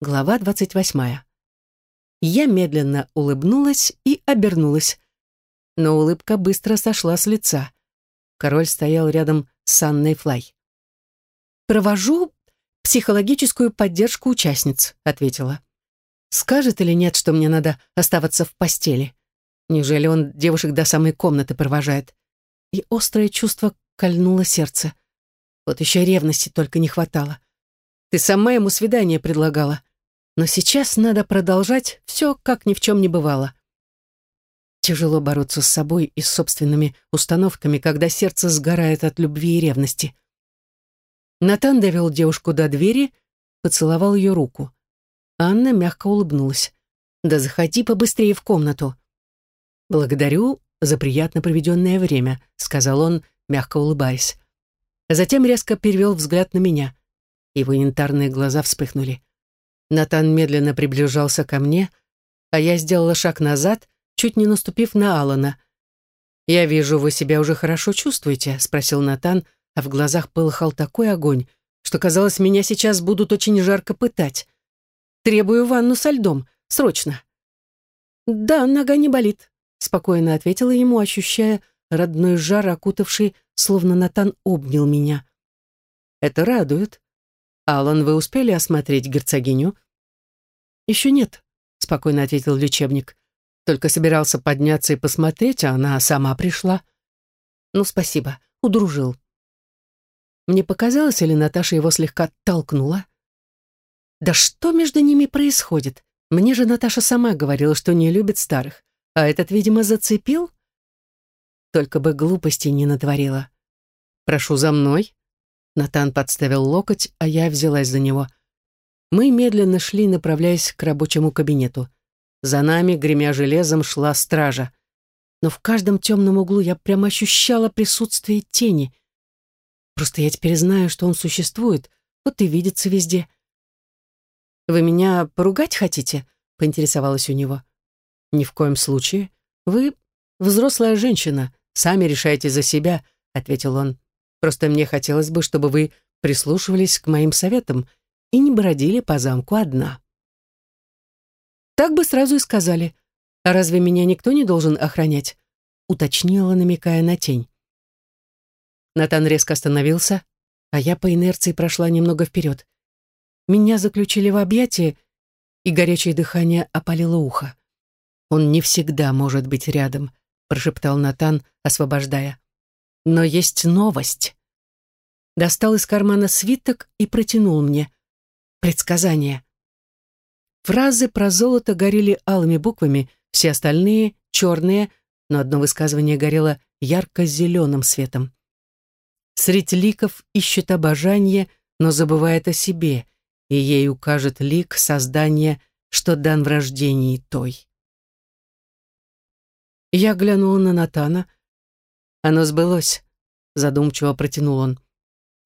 Глава двадцать восьмая. Я медленно улыбнулась и обернулась. Но улыбка быстро сошла с лица. Король стоял рядом с Анной Флай. «Провожу психологическую поддержку участниц», — ответила. «Скажет или нет, что мне надо оставаться в постели? Неужели он девушек до самой комнаты провожает?» И острое чувство кольнуло сердце. Вот еще ревности только не хватало. Ты сама ему свидание предлагала. Но сейчас надо продолжать все, как ни в чем не бывало. Тяжело бороться с собой и с собственными установками, когда сердце сгорает от любви и ревности. Натан довел девушку до двери, поцеловал ее руку. Анна мягко улыбнулась. «Да заходи побыстрее в комнату». «Благодарю за приятно проведенное время», — сказал он, мягко улыбаясь. Затем резко перевел взгляд на меня. Его янтарные глаза вспыхнули. Натан медленно приближался ко мне, а я сделала шаг назад, чуть не наступив на Алана. «Я вижу, вы себя уже хорошо чувствуете?» — спросил Натан, а в глазах полыхал такой огонь, что, казалось, меня сейчас будут очень жарко пытать. «Требую ванну со льдом. Срочно!» «Да, нога не болит», — спокойно ответила ему, ощущая родной жар, окутавший, словно Натан обнял меня. «Это радует. Алан, вы успели осмотреть герцогиню?» «Еще нет», — спокойно ответил лечебник. «Только собирался подняться и посмотреть, а она сама пришла». «Ну, спасибо, удружил». Мне показалось, или Наташа его слегка толкнула? «Да что между ними происходит? Мне же Наташа сама говорила, что не любит старых, а этот, видимо, зацепил?» Только бы глупостей не натворила. «Прошу за мной». Натан подставил локоть, а я взялась за него. Мы медленно шли, направляясь к рабочему кабинету. За нами, гремя железом, шла стража. Но в каждом темном углу я прямо ощущала присутствие тени. Просто я теперь знаю, что он существует, вот и видится везде. «Вы меня поругать хотите?» — поинтересовалась у него. «Ни в коем случае. Вы взрослая женщина, сами решайте за себя», — ответил он. Просто мне хотелось бы, чтобы вы прислушивались к моим советам и не бродили по замку одна. Так бы сразу и сказали. А разве меня никто не должен охранять? Уточнила, намекая на тень. Натан резко остановился, а я по инерции прошла немного вперед. Меня заключили в объятия, и горячее дыхание опалило ухо. «Он не всегда может быть рядом», — прошептал Натан, освобождая. Но есть новость. Достал из кармана свиток и протянул мне. Предсказание. Фразы про золото горели алыми буквами, все остальные — черные, но одно высказывание горело ярко-зеленым светом. Средь ликов ищет обожание, но забывает о себе, и ей укажет лик создания, что дан в рождении той. Я глянула на Натана, оно сбылось, задумчиво протянул он.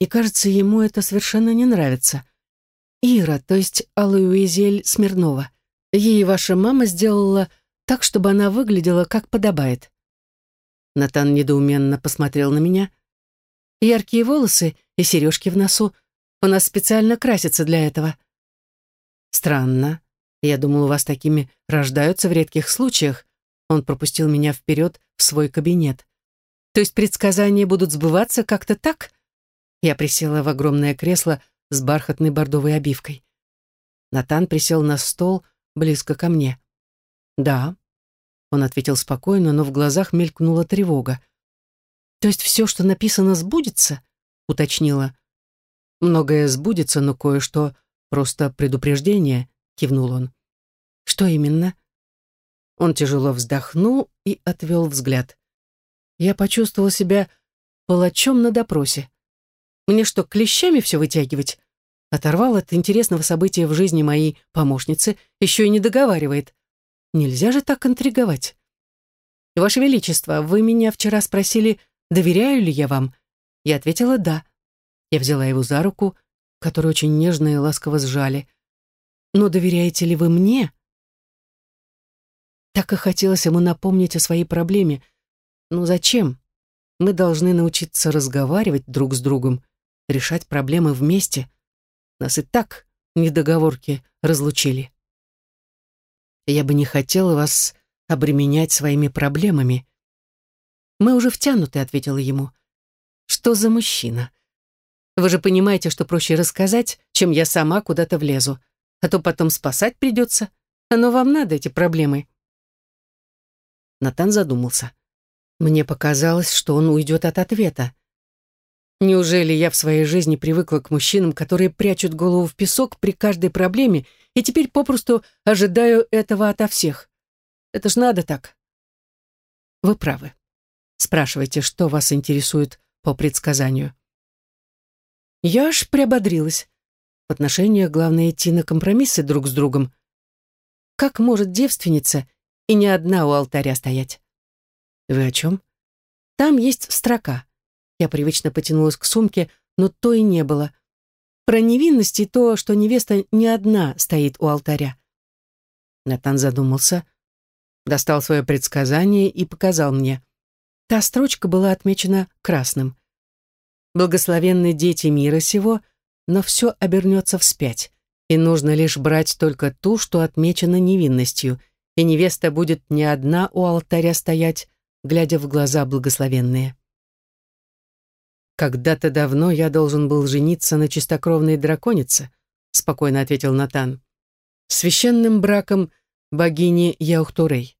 И кажется, ему это совершенно не нравится. Ира, то есть Аллуизель Смирнова. Ей ваша мама сделала так, чтобы она выглядела как подобает. Натан недоуменно посмотрел на меня. Яркие волосы и сережки в носу. У нас специально красятся для этого. Странно. Я думал, у вас такими рождаются в редких случаях. Он пропустил меня вперед в свой кабинет. То есть предсказания будут сбываться как-то так? Я присела в огромное кресло с бархатной бордовой обивкой. Натан присел на стол близко ко мне. «Да», — он ответил спокойно, но в глазах мелькнула тревога. «То есть все, что написано, сбудется?» — уточнила. «Многое сбудется, но кое-что просто предупреждение», — кивнул он. «Что именно?» Он тяжело вздохнул и отвел взгляд я почувствовала себя палачом на допросе. Мне что, клещами все вытягивать? Оторвал от интересного события в жизни моей помощницы, еще и не договаривает. Нельзя же так интриговать. Ваше Величество, вы меня вчера спросили, доверяю ли я вам? Я ответила «да». Я взяла его за руку, которую очень нежно и ласково сжали. Но доверяете ли вы мне? Так и хотелось ему напомнить о своей проблеме, ну зачем? Мы должны научиться разговаривать друг с другом, решать проблемы вместе. Нас и так недоговорки разлучили. Я бы не хотела вас обременять своими проблемами. Мы уже втянуты, ответила ему. Что за мужчина? Вы же понимаете, что проще рассказать, чем я сама куда-то влезу. А то потом спасать придется. Но вам надо эти проблемы. Натан задумался. Мне показалось, что он уйдет от ответа. Неужели я в своей жизни привыкла к мужчинам, которые прячут голову в песок при каждой проблеме, и теперь попросту ожидаю этого ото всех? Это ж надо так. Вы правы. Спрашивайте, что вас интересует по предсказанию. Я аж приободрилась. В отношениях главное идти на компромиссы друг с другом. Как может девственница и не одна у алтаря стоять? Вы о чем? Там есть строка. Я привычно потянулась к сумке, но то и не было. Про невинность и то, что невеста не одна стоит у алтаря. Натан задумался, достал свое предсказание и показал мне. Та строчка была отмечена красным. «Благословенны дети мира сего, но все обернется вспять, и нужно лишь брать только ту, что отмечена невинностью, и невеста будет не одна у алтаря стоять, глядя в глаза благословенные». «Когда-то давно я должен был жениться на чистокровной драконице», спокойно ответил Натан. «Священным браком богини Яухтурей.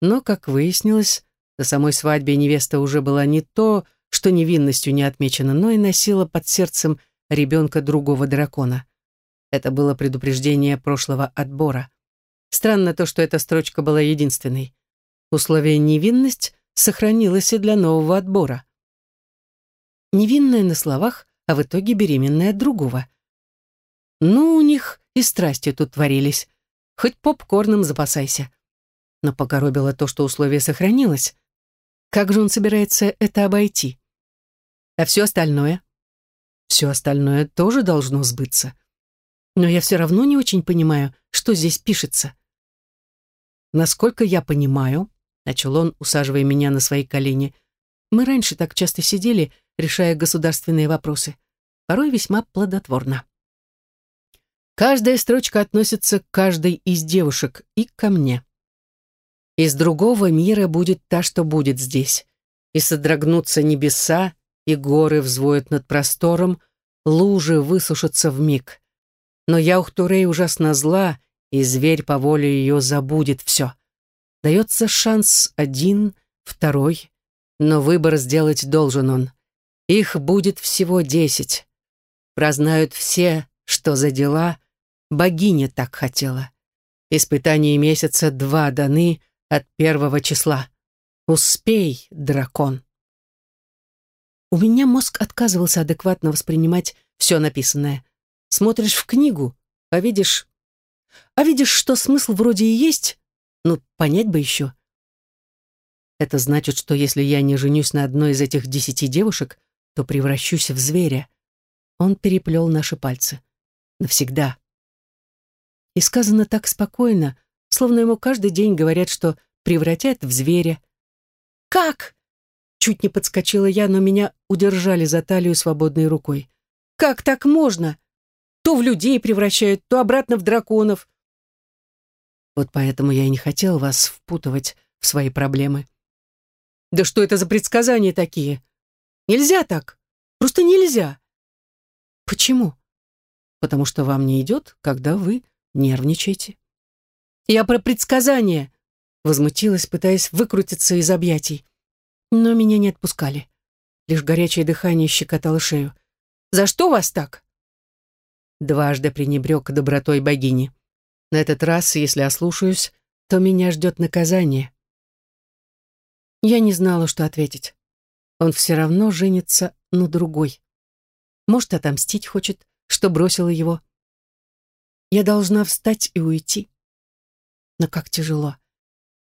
Но, как выяснилось, на самой свадьбе невеста уже была не то, что невинностью не отмечена, но и носила под сердцем ребенка другого дракона. Это было предупреждение прошлого отбора. Странно то, что эта строчка была единственной. Условие «невинность» сохранилось и для нового отбора невинная на словах, а в итоге беременная от другого. Ну, у них и страсти тут творились. Хоть попкорном запасайся. Но покоробило то, что условие сохранилось. Как же он собирается это обойти? А все остальное? Все остальное тоже должно сбыться. Но я все равно не очень понимаю, что здесь пишется. Насколько я понимаю, начал он, усаживая меня на свои колени, мы раньше так часто сидели, решая государственные вопросы, порой весьма плодотворно. Каждая строчка относится к каждой из девушек и ко мне. Из другого мира будет та, что будет здесь. И содрогнутся небеса, и горы взвоют над простором, лужи высушатся в миг. Но Яухтурей ужасно зла, и зверь по воле ее забудет все. Дается шанс один, второй, но выбор сделать должен он. Их будет всего десять. Прознают все, что за дела богиня так хотела. Испытание месяца два даны от первого числа. Успей, дракон. У меня мозг отказывался адекватно воспринимать все написанное. Смотришь в книгу, а видишь... А видишь, что смысл вроде и есть, ну, понять бы еще. Это значит, что если я не женюсь на одной из этих десяти девушек, то превращусь в зверя. Он переплел наши пальцы. Навсегда. И сказано так спокойно, словно ему каждый день говорят, что превратят в зверя. «Как?» Чуть не подскочила я, но меня удержали за талию свободной рукой. «Как так можно? То в людей превращают, то обратно в драконов». Вот поэтому я и не хотел вас впутывать в свои проблемы. «Да что это за предсказания такие? Нельзя так. Просто нельзя. Почему? Потому что вам не идет, когда вы нервничаете. Я про предсказания. Возмутилась, пытаясь выкрутиться из объятий. Но меня не отпускали. Лишь горячее дыхание щекотало шею. «За что вас так?» Дважды пренебрег добротой богини. На этот раз, если ослушаюсь, то меня ждет наказание. Я не знала, что ответить он все равно женится на другой. Может, отомстить хочет, что бросила его. Я должна встать и уйти. Но как тяжело.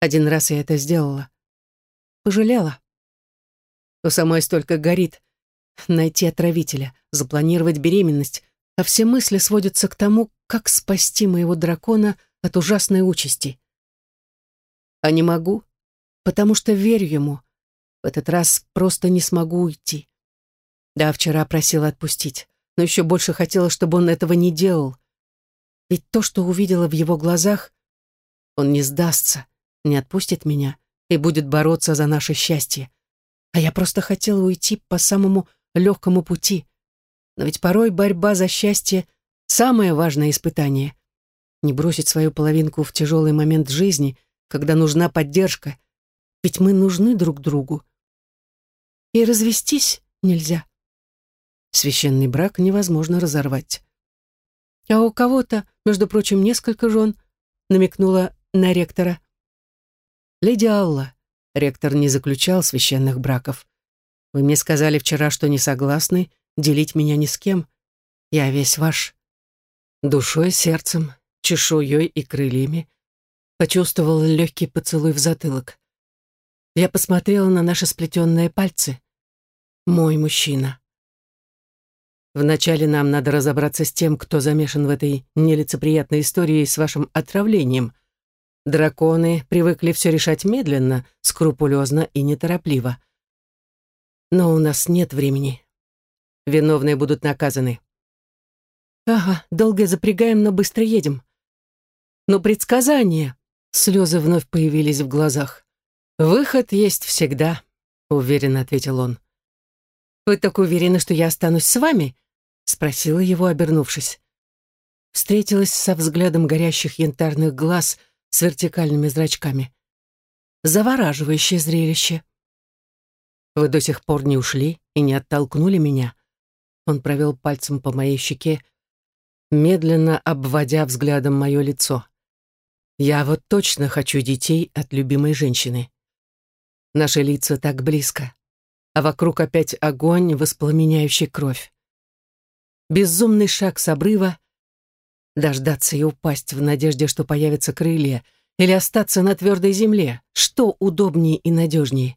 Один раз я это сделала. Пожалела. У самой столько горит. Найти отравителя, запланировать беременность, а все мысли сводятся к тому, как спасти моего дракона от ужасной участи. А не могу, потому что верю ему, в этот раз просто не смогу уйти. Да, вчера просила отпустить, но еще больше хотела, чтобы он этого не делал. Ведь то, что увидела в его глазах, он не сдастся, не отпустит меня и будет бороться за наше счастье. А я просто хотела уйти по самому легкому пути. Но ведь порой борьба за счастье — самое важное испытание. Не бросить свою половинку в тяжелый момент жизни, когда нужна поддержка. Ведь мы нужны друг другу. И развестись нельзя. Священный брак невозможно разорвать. А у кого-то, между прочим, несколько жен, намекнула на ректора. Леди Алла, ректор не заключал священных браков. Вы мне сказали вчера, что не согласны делить меня ни с кем. Я весь ваш. Душой, сердцем, чешуей и крыльями. Почувствовал легкий поцелуй в затылок. Я посмотрела на наши сплетенные пальцы. Мой мужчина. Вначале нам надо разобраться с тем, кто замешан в этой нелицеприятной истории с вашим отравлением. Драконы привыкли все решать медленно, скрупулезно и неторопливо. Но у нас нет времени. Виновные будут наказаны. Ага, долго запрягаем, но быстро едем. Но предсказания... Слезы вновь появились в глазах. «Выход есть всегда», — уверенно ответил он. «Вы так уверены, что я останусь с вами?» — спросила его, обернувшись. Встретилась со взглядом горящих янтарных глаз с вертикальными зрачками. Завораживающее зрелище. «Вы до сих пор не ушли и не оттолкнули меня?» Он провел пальцем по моей щеке, медленно обводя взглядом мое лицо. «Я вот точно хочу детей от любимой женщины. Наши лица так близко, а вокруг опять огонь, воспламеняющий кровь. Безумный шаг с обрыва, дождаться и упасть в надежде, что появятся крылья, или остаться на твердой земле, что удобнее и надежнее.